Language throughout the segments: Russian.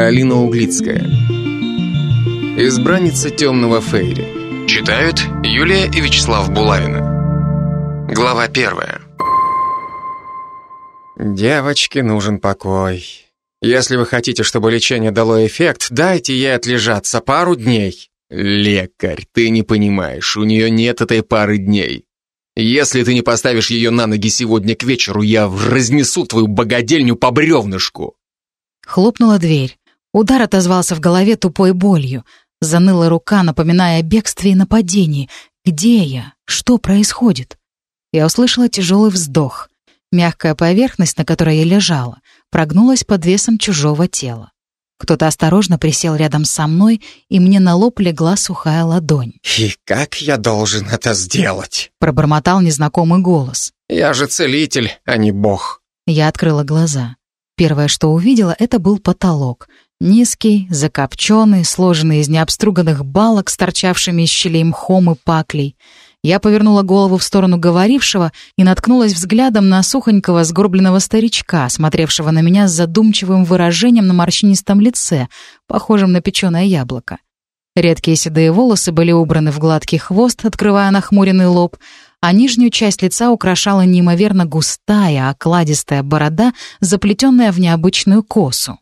Алина Углицкая. Избранница темного Фейри. Читают Юлия и Вячеслав Булавина. Глава первая. Девочке нужен покой. Если вы хотите, чтобы лечение дало эффект, дайте ей отлежаться пару дней. Лекарь, ты не понимаешь, у нее нет этой пары дней. Если ты не поставишь ее на ноги сегодня к вечеру, я разнесу твою богадельню по бревнышку. Хлопнула дверь. Удар отозвался в голове тупой болью. Заныла рука, напоминая о бегстве и нападении. Где я? Что происходит? Я услышала тяжелый вздох. Мягкая поверхность, на которой я лежала, прогнулась под весом чужого тела. Кто-то осторожно присел рядом со мной, и мне на лоб легла сухая ладонь. «И как я должен это сделать?» Пробормотал незнакомый голос. «Я же целитель, а не бог». Я открыла глаза. Первое, что увидела, это был потолок. Низкий, закопченный, сложенный из необструганных балок с торчавшими из щелей мхом и паклей. Я повернула голову в сторону говорившего и наткнулась взглядом на сухонького сгорбленного старичка, смотревшего на меня с задумчивым выражением на морщинистом лице, похожим на печеное яблоко. Редкие седые волосы были убраны в гладкий хвост, открывая нахмуренный лоб, а нижнюю часть лица украшала неимоверно густая, окладистая борода, заплетенная в необычную косу.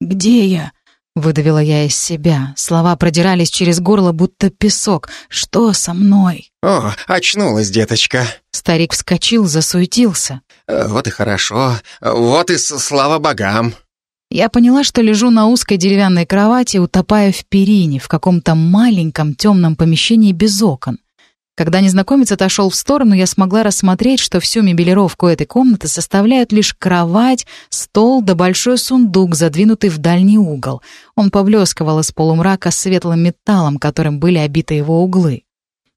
«Где я?» — выдавила я из себя. Слова продирались через горло, будто песок. «Что со мной?» «О, очнулась, деточка!» Старик вскочил, засуетился. «Э, «Вот и хорошо. Вот и слава богам!» Я поняла, что лежу на узкой деревянной кровати, утопая в перине, в каком-то маленьком темном помещении без окон. Когда незнакомец отошел в сторону, я смогла рассмотреть, что всю мебелировку этой комнаты составляют лишь кровать, стол да большой сундук, задвинутый в дальний угол. Он поблескивал из полумрака светлым металлом, которым были обиты его углы.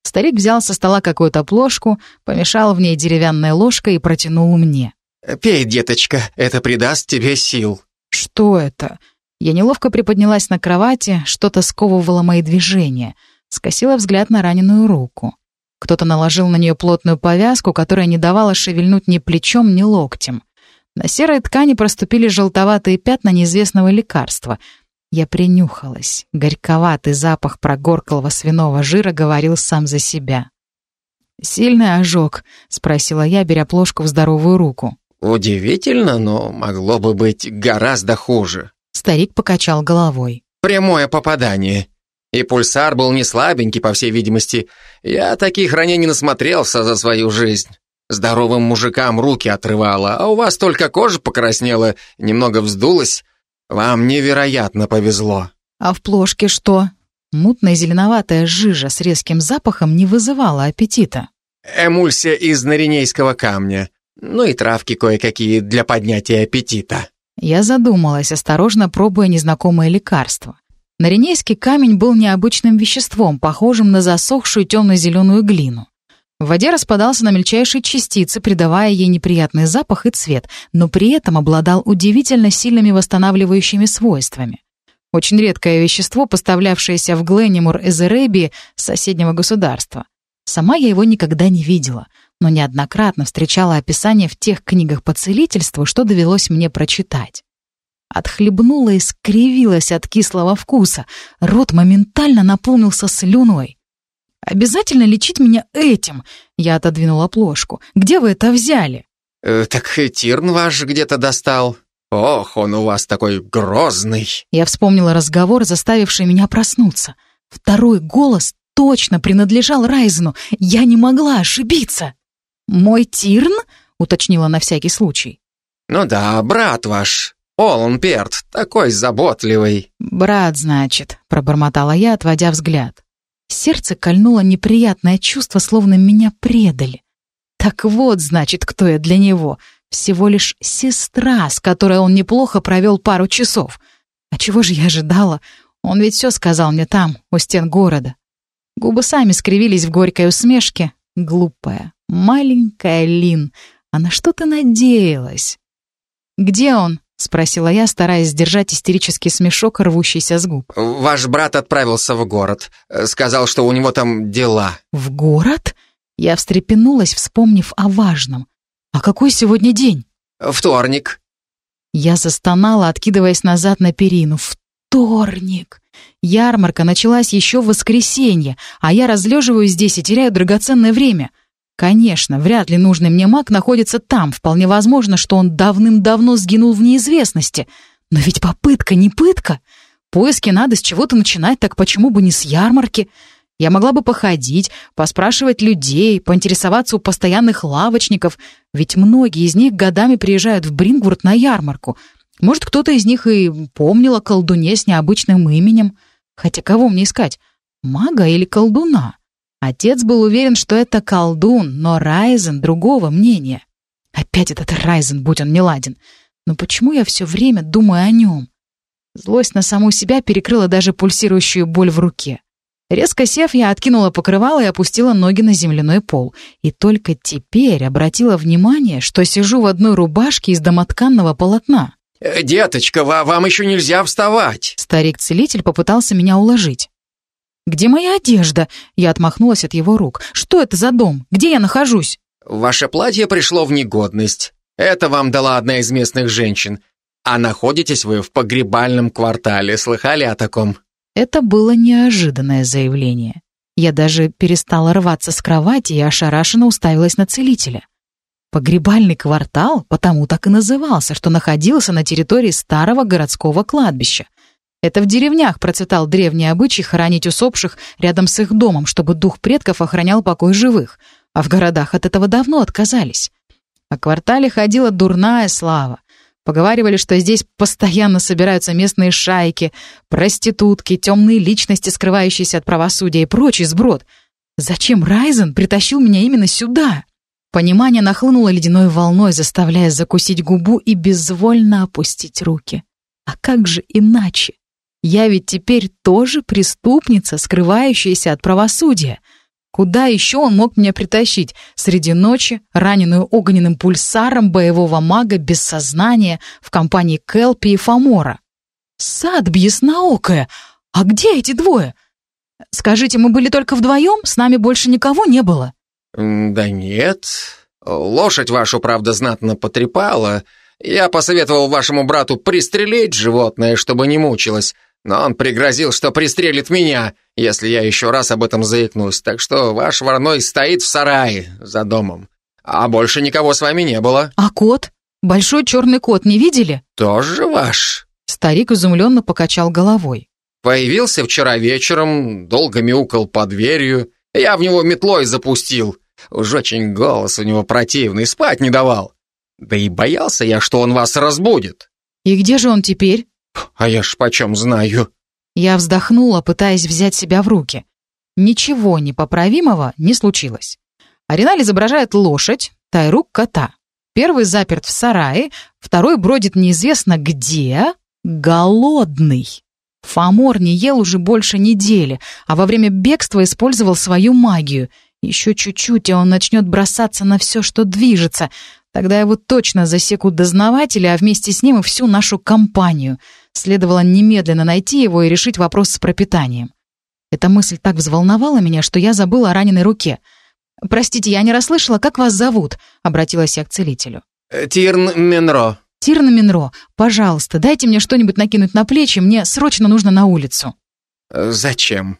Старик взял со стола какую-то плошку, помешал в ней деревянной ложкой и протянул мне. «Пей, деточка, это придаст тебе сил». «Что это?» Я неловко приподнялась на кровати, что-то сковывало мои движения. Скосила взгляд на раненую руку. Кто-то наложил на нее плотную повязку, которая не давала шевельнуть ни плечом, ни локтем. На серой ткани проступили желтоватые пятна неизвестного лекарства. Я принюхалась. Горьковатый запах прогорклого свиного жира говорил сам за себя. «Сильный ожог?» — спросила я, беря плошку в здоровую руку. «Удивительно, но могло бы быть гораздо хуже». Старик покачал головой. «Прямое попадание. И пульсар был не слабенький, по всей видимости. Я таких ранений насмотрелся за свою жизнь. Здоровым мужикам руки отрывало, а у вас только кожа покраснела, немного вздулась. Вам невероятно повезло. А в плошке что? Мутная зеленоватая жижа с резким запахом не вызывала аппетита. Эмульсия из наринейского камня. Ну и травки кое-какие для поднятия аппетита. Я задумалась, осторожно пробуя незнакомое лекарство. Наринейский камень был необычным веществом, похожим на засохшую темно-зеленую глину. В воде распадался на мельчайшие частицы, придавая ей неприятный запах и цвет, но при этом обладал удивительно сильными восстанавливающими свойствами. Очень редкое вещество, поставлявшееся в Гленнимур из Эребии, соседнего государства. Сама я его никогда не видела, но неоднократно встречала описание в тех книгах по целительству, что довелось мне прочитать. Отхлебнула и скривилась от кислого вкуса. Рот моментально наполнился слюной. «Обязательно лечить меня этим?» Я отодвинула плошку. «Где вы это взяли?» э, «Так Тирн ваш где-то достал. Ох, он у вас такой грозный!» Я вспомнила разговор, заставивший меня проснуться. Второй голос точно принадлежал Райзену. Я не могла ошибиться. «Мой Тирн?» — уточнила на всякий случай. «Ну да, брат ваш. Олан такой заботливый». «Брат, значит», — пробормотала я, отводя взгляд. Сердце кольнуло неприятное чувство, словно меня предали. Так вот, значит, кто я для него. Всего лишь сестра, с которой он неплохо провел пару часов. А чего же я ожидала? Он ведь все сказал мне там, у стен города. Губы сами скривились в горькой усмешке. Глупая, маленькая Лин. А на что ты надеялась? «Где он?» — спросила я, стараясь сдержать истерический смешок, рвущийся с губ. «Ваш брат отправился в город. Сказал, что у него там дела». «В город?» Я встрепенулась, вспомнив о важном. «А какой сегодня день?» «Вторник». Я застонала, откидываясь назад на перину. Вторник! Ярмарка началась еще в воскресенье, а я разлеживаюсь здесь и теряю драгоценное время. Конечно, вряд ли нужный мне маг находится там. Вполне возможно, что он давным-давно сгинул в неизвестности. Но ведь попытка не пытка. Поиски надо с чего-то начинать, так почему бы не с ярмарки? Я могла бы походить, поспрашивать людей, поинтересоваться у постоянных лавочников, ведь многие из них годами приезжают в Брингвурд на ярмарку. Может, кто-то из них и помнил о колдуне с необычным именем. Хотя кого мне искать? Мага или колдуна? Отец был уверен, что это колдун, но Райзен другого мнения. Опять этот Райзен, будь он неладен. Но почему я все время думаю о нем? Злость на саму себя перекрыла даже пульсирующую боль в руке. Резко сев, я откинула покрывало и опустила ноги на земляной пол. И только теперь обратила внимание, что сижу в одной рубашке из домотканного полотна. «Э, «Деточка, вам еще нельзя вставать!» Старик-целитель попытался меня уложить. «Где моя одежда?» Я отмахнулась от его рук. «Что это за дом? Где я нахожусь?» «Ваше платье пришло в негодность. Это вам дала одна из местных женщин. А находитесь вы в погребальном квартале. Слыхали о таком?» Это было неожиданное заявление. Я даже перестала рваться с кровати и ошарашенно уставилась на целителя. Погребальный квартал потому так и назывался, что находился на территории старого городского кладбища. Это в деревнях процветал древний обычай хоронить усопших рядом с их домом, чтобы дух предков охранял покой живых, а в городах от этого давно отказались. О квартале ходила дурная слава. Поговаривали, что здесь постоянно собираются местные шайки, проститутки, темные личности, скрывающиеся от правосудия и прочий сброд. Зачем Райзен притащил меня именно сюда? Понимание нахлынуло ледяной волной, заставляя закусить губу и безвольно опустить руки. А как же иначе? Я ведь теперь тоже преступница, скрывающаяся от правосудия. Куда еще он мог меня притащить? Среди ночи, раненую огненным пульсаром боевого мага без сознания в компании Келпи и Фомора. Сад бьясноокая! А где эти двое? Скажите, мы были только вдвоем? С нами больше никого не было? Да нет. Лошадь вашу, правда, знатно потрепала. Я посоветовал вашему брату пристрелить животное, чтобы не мучилось но он пригрозил, что пристрелит меня, если я еще раз об этом заикнусь, так что ваш вороной стоит в сарае за домом. А больше никого с вами не было». «А кот? Большой черный кот не видели?» «Тоже ваш». Старик изумленно покачал головой. «Появился вчера вечером, долго мяукал под дверью. Я в него метлой запустил. Уж очень голос у него противный, спать не давал. Да и боялся я, что он вас разбудит». «И где же он теперь?» А я ж почем знаю. Я вздохнула, пытаясь взять себя в руки. Ничего непоправимого не случилось. Ариналь изображает лошадь, Тайрук — кота. Первый заперт в сарае, второй бродит неизвестно где, голодный. Фомор не ел уже больше недели, а во время бегства использовал свою магию. Еще чуть-чуть, и он начнет бросаться на все, что движется. Тогда его точно засекут дознаватели, а вместе с ним и всю нашу компанию — Следовало немедленно найти его и решить вопрос с пропитанием. Эта мысль так взволновала меня, что я забыла о раненой руке. «Простите, я не расслышала, как вас зовут?» — обратилась я к целителю. Э, «Тирн Менро». «Тирн Менро, пожалуйста, дайте мне что-нибудь накинуть на плечи, мне срочно нужно на улицу». Э, «Зачем?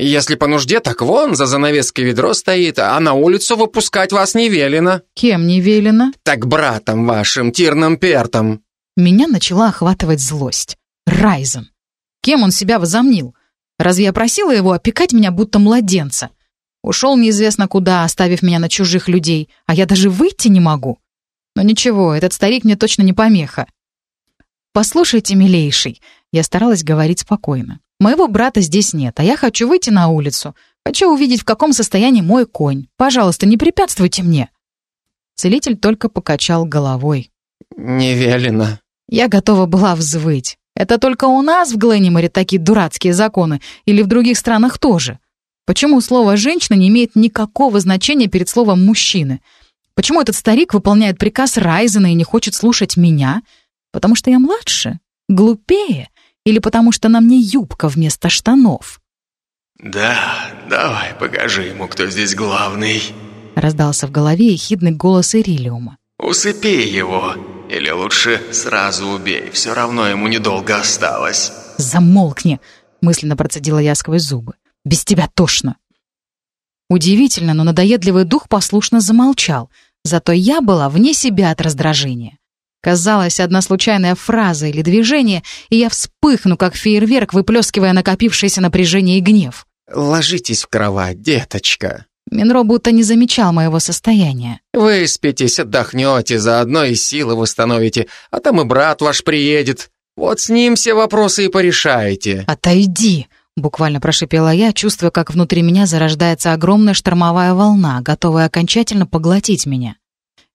Если по нужде, так вон, за занавеской ведро стоит, а на улицу выпускать вас не велено». «Кем не велено?» «Так братом вашим, Тирном Пертом». Меня начала охватывать злость. Райзен. Кем он себя возомнил? Разве я просила его опекать меня, будто младенца? Ушел неизвестно куда, оставив меня на чужих людей, а я даже выйти не могу. Но ничего, этот старик мне точно не помеха. «Послушайте, милейший», — я старалась говорить спокойно. «Моего брата здесь нет, а я хочу выйти на улицу. Хочу увидеть, в каком состоянии мой конь. Пожалуйста, не препятствуйте мне». Целитель только покачал головой. «Не велено», я готова была взвыть. Это только у нас в Гленниморе такие дурацкие законы, или в других странах тоже? Почему слово «женщина» не имеет никакого значения перед словом «мужчины»? Почему этот старик выполняет приказ Райзена и не хочет слушать меня? Потому что я младше? Глупее? Или потому что на мне юбка вместо штанов? «Да, давай покажи ему, кто здесь главный», раздался в голове ехидный голос Ирилиума. «Усыпи его, Или лучше сразу убей, все равно ему недолго осталось. «Замолкни!» — мысленно процедила я сквозь зубы. «Без тебя тошно!» Удивительно, но надоедливый дух послушно замолчал, зато я была вне себя от раздражения. Казалось, одна случайная фраза или движение, и я вспыхну, как фейерверк, выплескивая накопившееся напряжение и гнев. «Ложитесь в кровать, деточка». Минро будто не замечал моего состояния. «Выспитесь, отдохнете, заодно и силы восстановите, а там и брат ваш приедет. Вот с ним все вопросы и порешаете». «Отойди!» — буквально прошипела я, чувствуя, как внутри меня зарождается огромная штормовая волна, готовая окончательно поглотить меня.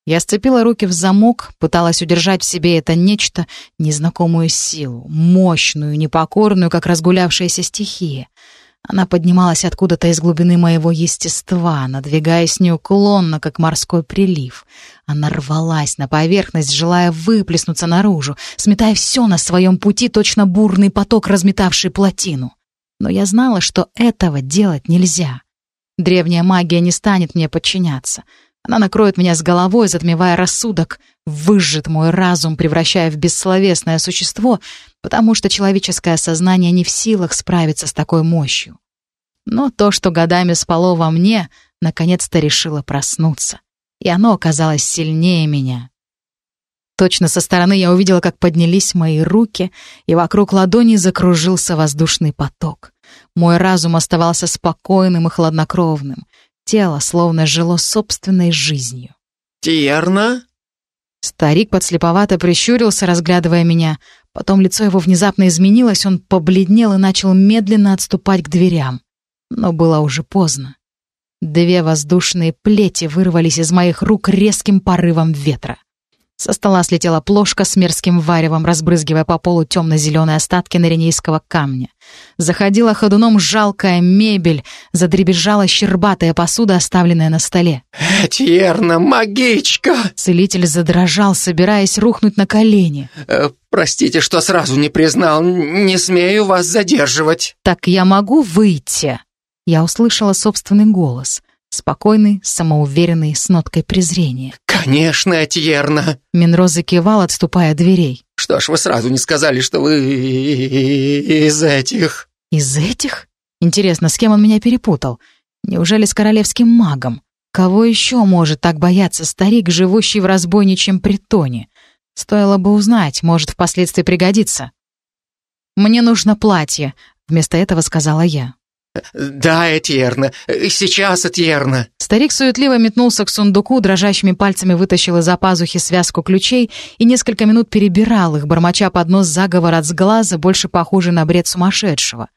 Я сцепила руки в замок, пыталась удержать в себе это нечто, незнакомую силу, мощную, непокорную, как разгулявшаяся стихия. Она поднималась откуда-то из глубины моего естества, надвигаясь неуклонно, как морской прилив. Она рвалась на поверхность, желая выплеснуться наружу, сметая все на своем пути, точно бурный поток, разметавший плотину. Но я знала, что этого делать нельзя. Древняя магия не станет мне подчиняться — она накроет меня с головой, затмевая рассудок, выжжет мой разум, превращая в бессловесное существо, потому что человеческое сознание не в силах справиться с такой мощью. Но то, что годами спало во мне, наконец-то решило проснуться, и оно оказалось сильнее меня. Точно со стороны я увидела, как поднялись мои руки, и вокруг ладони закружился воздушный поток. Мой разум оставался спокойным и хладнокровным. Тело словно жило собственной жизнью. «Тierна?» Старик подслеповато прищурился, разглядывая меня. Потом лицо его внезапно изменилось, он побледнел и начал медленно отступать к дверям. Но было уже поздно. Две воздушные плети вырвались из моих рук резким порывом ветра. Со стола слетела плошка с мерзким варевом, разбрызгивая по полу темно-зеленые остатки наренейского камня. Заходила ходуном жалкая мебель, задребезжала щербатая посуда, оставленная на столе. «Этьерна, магичка!» Целитель задрожал, собираясь рухнуть на колени. Э, «Простите, что сразу не признал. Не смею вас задерживать». «Так я могу выйти?» Я услышала собственный голос — Спокойный, самоуверенный, с ноткой презрения. «Конечно, Этьерна!» Минро закивал, отступая от дверей. «Что ж вы сразу не сказали, что вы из этих...» «Из этих? Интересно, с кем он меня перепутал? Неужели с королевским магом? Кого еще может так бояться старик, живущий в разбойничьем притоне? Стоило бы узнать, может, впоследствии пригодится». «Мне нужно платье», — вместо этого сказала я. «Да, Этьерна, сейчас, Этьерна!» Старик суетливо метнулся к сундуку, дрожащими пальцами вытащил из-за пазухи связку ключей и несколько минут перебирал их, бормоча под нос заговор от сглаза, больше похожий на бред сумасшедшего.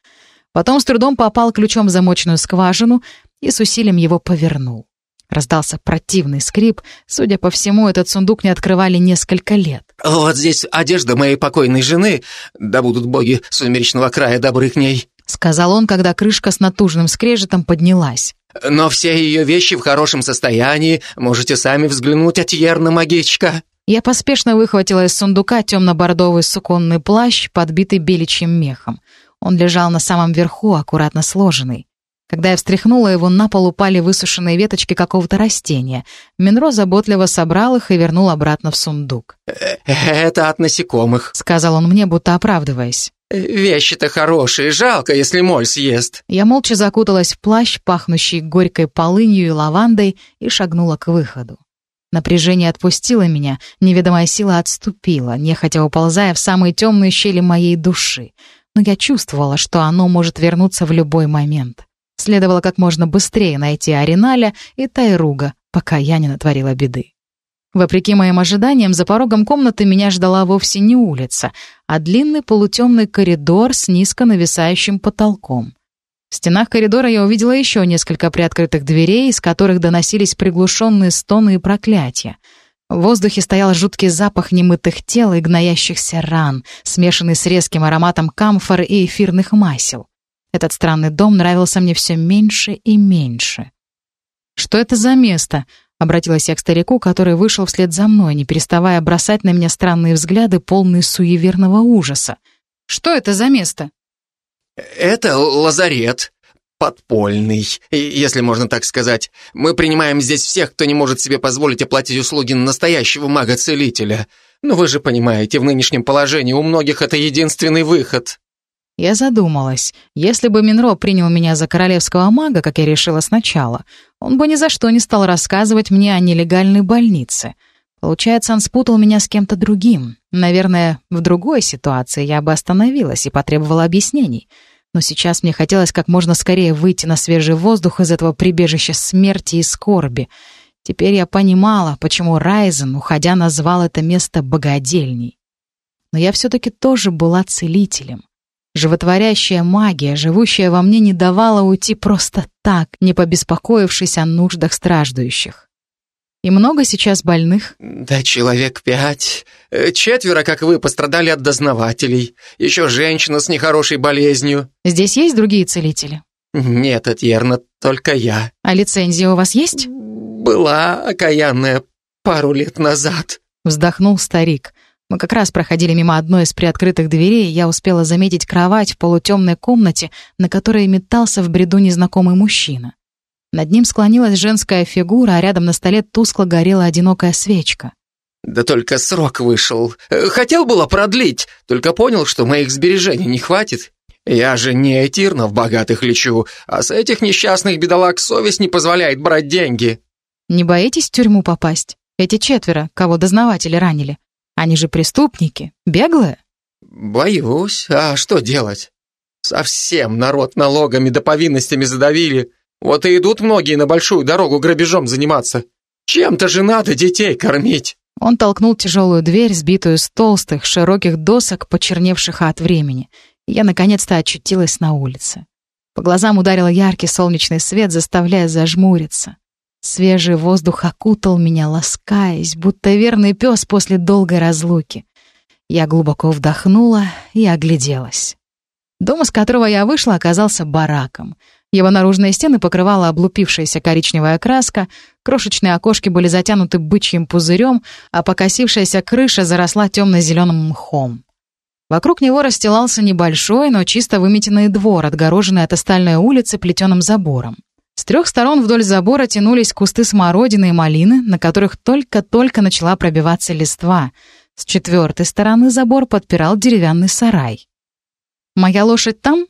Потом с трудом попал ключом в замочную скважину и с усилием его повернул. Раздался противный скрип. Судя по всему, этот сундук не открывали несколько лет. «Вот здесь одежда моей покойной жены. Да будут боги сумеречного края добры к ней». — сказал он, когда крышка с натужным скрежетом поднялась. «Но все ее вещи в хорошем состоянии. Можете сами взглянуть, Атьерна магичка». Я поспешно выхватила из сундука темно-бордовый суконный плащ, подбитый беличьим мехом. Он лежал на самом верху, аккуратно сложенный. Когда я встряхнула его, на пол упали высушенные веточки какого-то растения. Минро заботливо собрал их и вернул обратно в сундук. «Это от насекомых», — сказал он мне, будто оправдываясь. «Вещи-то хорошие, жалко, если моль съест». Я молча закуталась в плащ, пахнущий горькой полынью и лавандой, и шагнула к выходу. Напряжение отпустило меня, неведомая сила отступила, нехотя уползая в самые темные щели моей души. Но я чувствовала, что оно может вернуться в любой момент. Следовало как можно быстрее найти Ариналя и Тайруга, пока я не натворила беды. Вопреки моим ожиданиям, за порогом комнаты меня ждала вовсе не улица, а длинный полутемный коридор с низко нависающим потолком. В стенах коридора я увидела еще несколько приоткрытых дверей, из которых доносились приглушенные стоны и проклятия. В воздухе стоял жуткий запах немытых тел и гноящихся ран, смешанный с резким ароматом камфор и эфирных масел. Этот странный дом нравился мне все меньше и меньше. «Что это за место?» — обратилась я к старику, который вышел вслед за мной, не переставая бросать на меня странные взгляды, полные суеверного ужаса. «Что это за место?» «Это лазарет», подпольный, если можно так сказать. Мы принимаем здесь всех, кто не может себе позволить оплатить услуги настоящего мага-целителя. Но вы же понимаете, в нынешнем положении у многих это единственный выход. Я задумалась. Если бы Минро принял меня за королевского мага, как я решила сначала, он бы ни за что не стал рассказывать мне о нелегальной больнице. Получается, он спутал меня с кем-то другим. Наверное, в другой ситуации я бы остановилась и потребовала объяснений. Но сейчас мне хотелось как можно скорее выйти на свежий воздух из этого прибежища смерти и скорби. Теперь я понимала, почему Райзен, уходя, назвал это место богадельней. Но я все-таки тоже была целителем. Животворящая магия, живущая во мне, не давала уйти просто так, не побеспокоившись о нуждах страждущих. И много сейчас больных? Да человек пять. Э, четверо, как вы, пострадали от дознавателей. Еще женщина с нехорошей болезнью. Здесь есть другие целители? Нет, Этьерна, только я. А лицензия у вас есть? Была окаянная пару лет назад. Вздохнул старик. Мы как раз проходили мимо одной из приоткрытых дверей, и я успела заметить кровать в полутемной комнате, на которой метался в бреду незнакомый мужчина. Над ним склонилась женская фигура, а рядом на столе тускло горела одинокая свечка. «Да только срок вышел. Хотел было продлить, только понял, что моих сбережений не хватит. Я же не Этирна в богатых лечу, а с этих несчастных бедолаг совесть не позволяет брать деньги». «Не боитесь в тюрьму попасть? Эти четверо, кого дознаватели ранили?» Они же преступники, беглые. Боюсь. А что делать? Совсем народ налогами да повинностями задавили. Вот и идут многие на большую дорогу грабежом заниматься. Чем-то же надо детей кормить. Он толкнул тяжелую дверь, сбитую с толстых, широких досок, почерневших от времени. Я наконец-то очутилась на улице. По глазам ударил яркий солнечный свет, заставляя зажмуриться. Свежий воздух окутал меня, ласкаясь, будто верный пес после долгой разлуки. Я глубоко вдохнула и огляделась. Дом, из которого я вышла, оказался бараком. Его наружные стены покрывала облупившаяся коричневая краска, крошечные окошки были затянуты бычьим пузырем, а покосившаяся крыша заросла темно-зеленым мхом. Вокруг него расстилался небольшой, но чисто выметенный двор, отгороженный от остальной улицы плетеным забором. С трех сторон вдоль забора тянулись кусты смородины и малины, на которых только-только начала пробиваться листва. С четвертой стороны забор подпирал деревянный сарай. «Моя лошадь там?»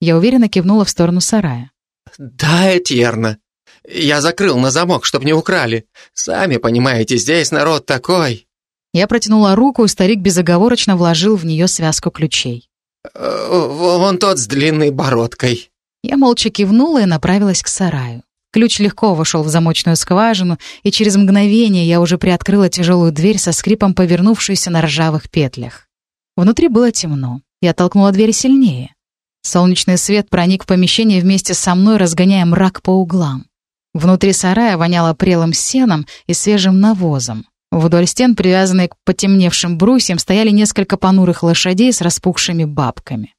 Я уверенно кивнула в сторону сарая. «Да, Этьерна. Я закрыл на замок, чтоб не украли. Сами понимаете, здесь народ такой». Я протянула руку, и старик безоговорочно вложил в нее связку ключей. «Э, «Вон тот с длинной бородкой». Я молча кивнула и направилась к сараю. Ключ легко вошел в замочную скважину, и через мгновение я уже приоткрыла тяжелую дверь со скрипом, повернувшуюся на ржавых петлях. Внутри было темно. Я толкнула дверь сильнее. Солнечный свет проник в помещение вместе со мной, разгоняя мрак по углам. Внутри сарая воняло прелым сеном и свежим навозом. Вдоль стен, привязанные к потемневшим брусьям, стояли несколько понурых лошадей с распухшими бабками.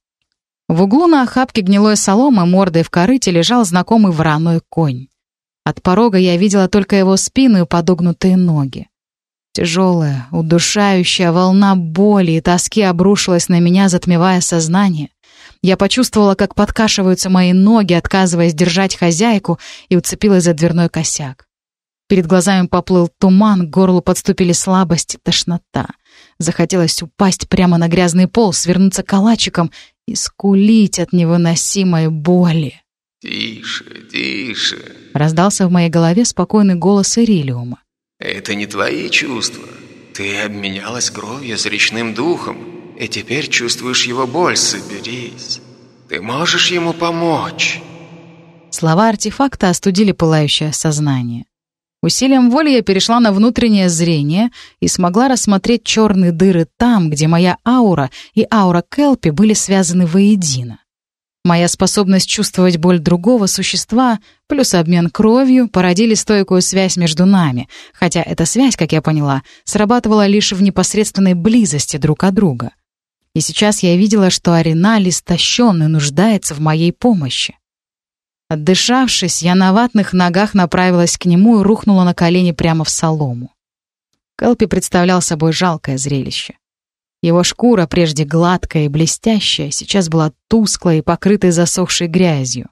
В углу на охапке гнилой соломы мордой в корыте лежал знакомый вороной конь. От порога я видела только его спину и подогнутые ноги. Тяжелая, удушающая волна боли и тоски обрушилась на меня, затмевая сознание. Я почувствовала, как подкашиваются мои ноги, отказываясь держать хозяйку, и уцепилась за дверной косяк. Перед глазами поплыл туман, к горлу подступили слабость и тошнота. Захотелось упасть прямо на грязный пол, свернуться калачиком и скулить от невыносимой боли. «Тише, тише», — раздался в моей голове спокойный голос Ирилиума. «Это не твои чувства. Ты обменялась кровью с речным духом, и теперь чувствуешь его боль. Соберись. Ты можешь ему помочь». Слова артефакта остудили пылающее сознание. Усилием воли я перешла на внутреннее зрение и смогла рассмотреть черные дыры там, где моя аура и аура Келпи были связаны воедино. Моя способность чувствовать боль другого существа плюс обмен кровью породили стойкую связь между нами, хотя эта связь, как я поняла, срабатывала лишь в непосредственной близости друг от друга. И сейчас я видела, что Ариналь истощен и нуждается в моей помощи. Отдышавшись, я на ватных ногах направилась к нему и рухнула на колени прямо в солому. Келпи представлял собой жалкое зрелище. Его шкура, прежде гладкая и блестящая, сейчас была тусклой и покрытой засохшей грязью.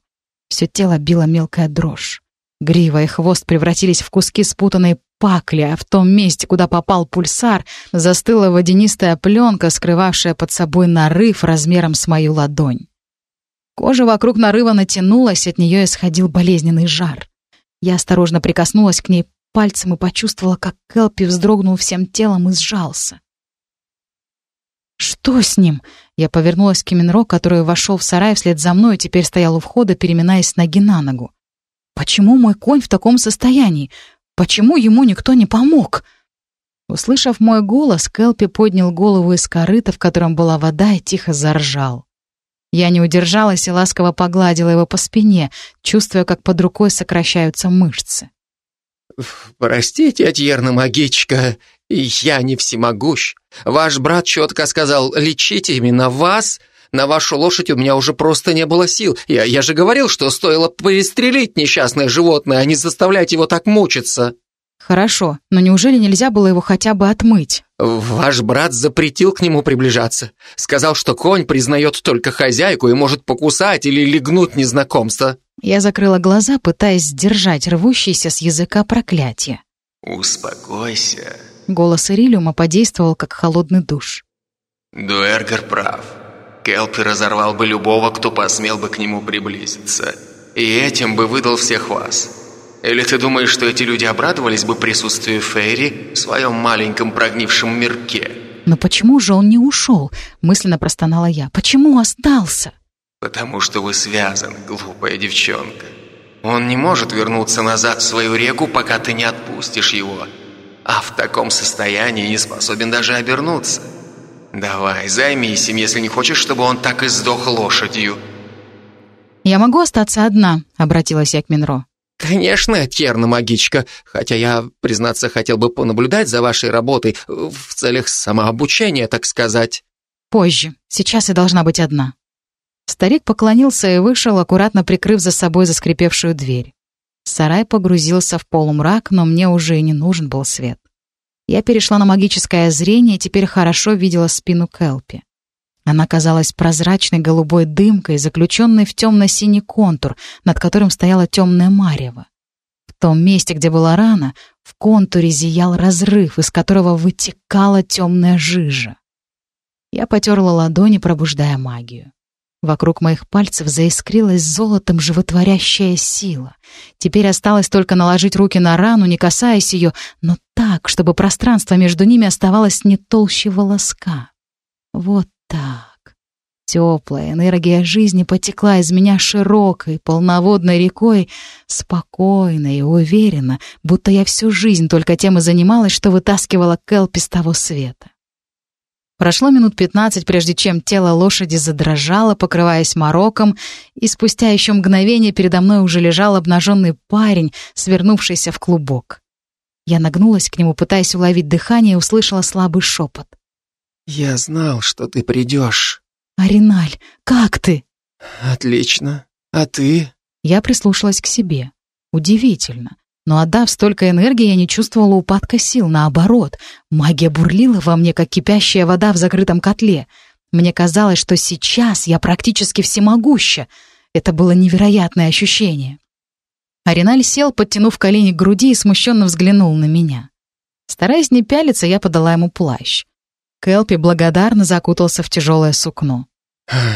Все тело било мелкая дрожь. Грива и хвост превратились в куски спутанной пакли, а в том месте, куда попал пульсар, застыла водянистая пленка, скрывавшая под собой нарыв размером с мою ладонь. Кожа вокруг нарыва натянулась, от нее исходил болезненный жар. Я осторожно прикоснулась к ней пальцем и почувствовала, как Келпи вздрогнул всем телом и сжался. «Что с ним?» Я повернулась к Кеменро, который вошел в сарай вслед за мной и теперь стоял у входа, переминаясь с ноги на ногу. «Почему мой конь в таком состоянии? Почему ему никто не помог?» Услышав мой голос, Келпи поднял голову из корыта, в котором была вода, и тихо заржал. Я не удержалась и ласково погладила его по спине, чувствуя, как под рукой сокращаются мышцы. «Простите, Атьерна магичка, я не всемогущ. Ваш брат четко сказал, лечить именно вас. На вашу лошадь у меня уже просто не было сил. Я, я же говорил, что стоило пристрелить несчастное животное, а не заставлять его так мучиться». «Хорошо, но неужели нельзя было его хотя бы отмыть?» «Ваш брат запретил к нему приближаться. Сказал, что конь признает только хозяйку и может покусать или легнуть незнакомца». Я закрыла глаза, пытаясь сдержать рвущееся с языка проклятие. «Успокойся». Голос Ирилиума подействовал, как холодный душ. Дуэргер прав. Келпи разорвал бы любого, кто посмел бы к нему приблизиться. И этим бы выдал всех вас. Или ты думаешь, что эти люди обрадовались бы присутствию Фейри в своем маленьком прогнившем мирке? «Но почему же он не ушел?» — мысленно простонала я. «Почему остался?» «Потому что вы связаны, глупая девчонка. Он не может вернуться назад в свою реку, пока ты не отпустишь его. А в таком состоянии не способен даже обернуться. Давай, займись им, если не хочешь, чтобы он так и сдох лошадью». «Я могу остаться одна?» — обратилась я к Минро. «Конечно, Терна магичка, хотя я, признаться, хотел бы понаблюдать за вашей работой в целях самообучения, так сказать». «Позже. Сейчас я должна быть одна». Старик поклонился и вышел, аккуратно прикрыв за собой заскрипевшую дверь. Сарай погрузился в полумрак, но мне уже и не нужен был свет. Я перешла на магическое зрение и теперь хорошо видела спину Келпи. Она казалась прозрачной голубой дымкой, заключенной в темно-синий контур, над которым стояла темная марево. В том месте, где была рана, в контуре зиял разрыв, из которого вытекала темная жижа. Я потерла ладони, пробуждая магию. Вокруг моих пальцев заискрилась золотом животворящая сила. Теперь осталось только наложить руки на рану, не касаясь ее, но так, чтобы пространство между ними оставалось не толще волоска. Вот так. Теплая энергия жизни потекла из меня широкой, полноводной рекой, спокойно и уверенно, будто я всю жизнь только тем и занималась, что вытаскивала Келпи с того света. Прошло минут пятнадцать, прежде чем тело лошади задрожало, покрываясь мороком, и спустя еще мгновение передо мной уже лежал обнаженный парень, свернувшийся в клубок. Я нагнулась к нему, пытаясь уловить дыхание, и услышала слабый шепот. «Я знал, что ты придешь». «Ариналь, как ты?» «Отлично. А ты?» Я прислушалась к себе. Удивительно. Но отдав столько энергии, я не чувствовала упадка сил. Наоборот, магия бурлила во мне, как кипящая вода в закрытом котле. Мне казалось, что сейчас я практически всемогуща. Это было невероятное ощущение. Ариналь сел, подтянув колени к груди и смущенно взглянул на меня. Стараясь не пялиться, я подала ему плащ. Келпи благодарно закутался в тяжелое сукно.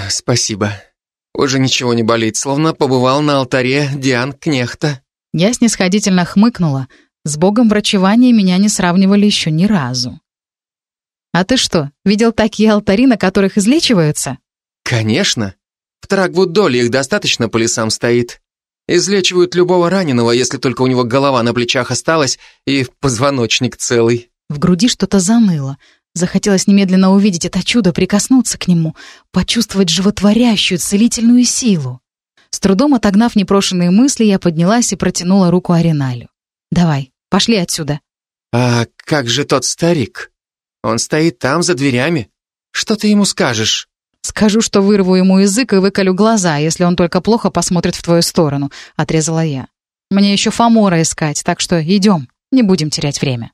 «Спасибо. Уже ничего не болит, словно побывал на алтаре Диан Кнехта». Я снисходительно хмыкнула. С богом врачевания меня не сравнивали еще ни разу. «А ты что, видел такие алтари, на которых излечиваются?» «Конечно. В Трагвуд-Доле их достаточно по лесам стоит. Излечивают любого раненого, если только у него голова на плечах осталась и позвоночник целый». В груди что-то заныло. Захотелось немедленно увидеть это чудо, прикоснуться к нему, почувствовать животворящую, целительную силу. С трудом отогнав непрошенные мысли, я поднялась и протянула руку Ариналю. «Давай, пошли отсюда». «А как же тот старик? Он стоит там, за дверями. Что ты ему скажешь?» «Скажу, что вырву ему язык и выколю глаза, если он только плохо посмотрит в твою сторону», — отрезала я. «Мне еще Фомора искать, так что идем, не будем терять время».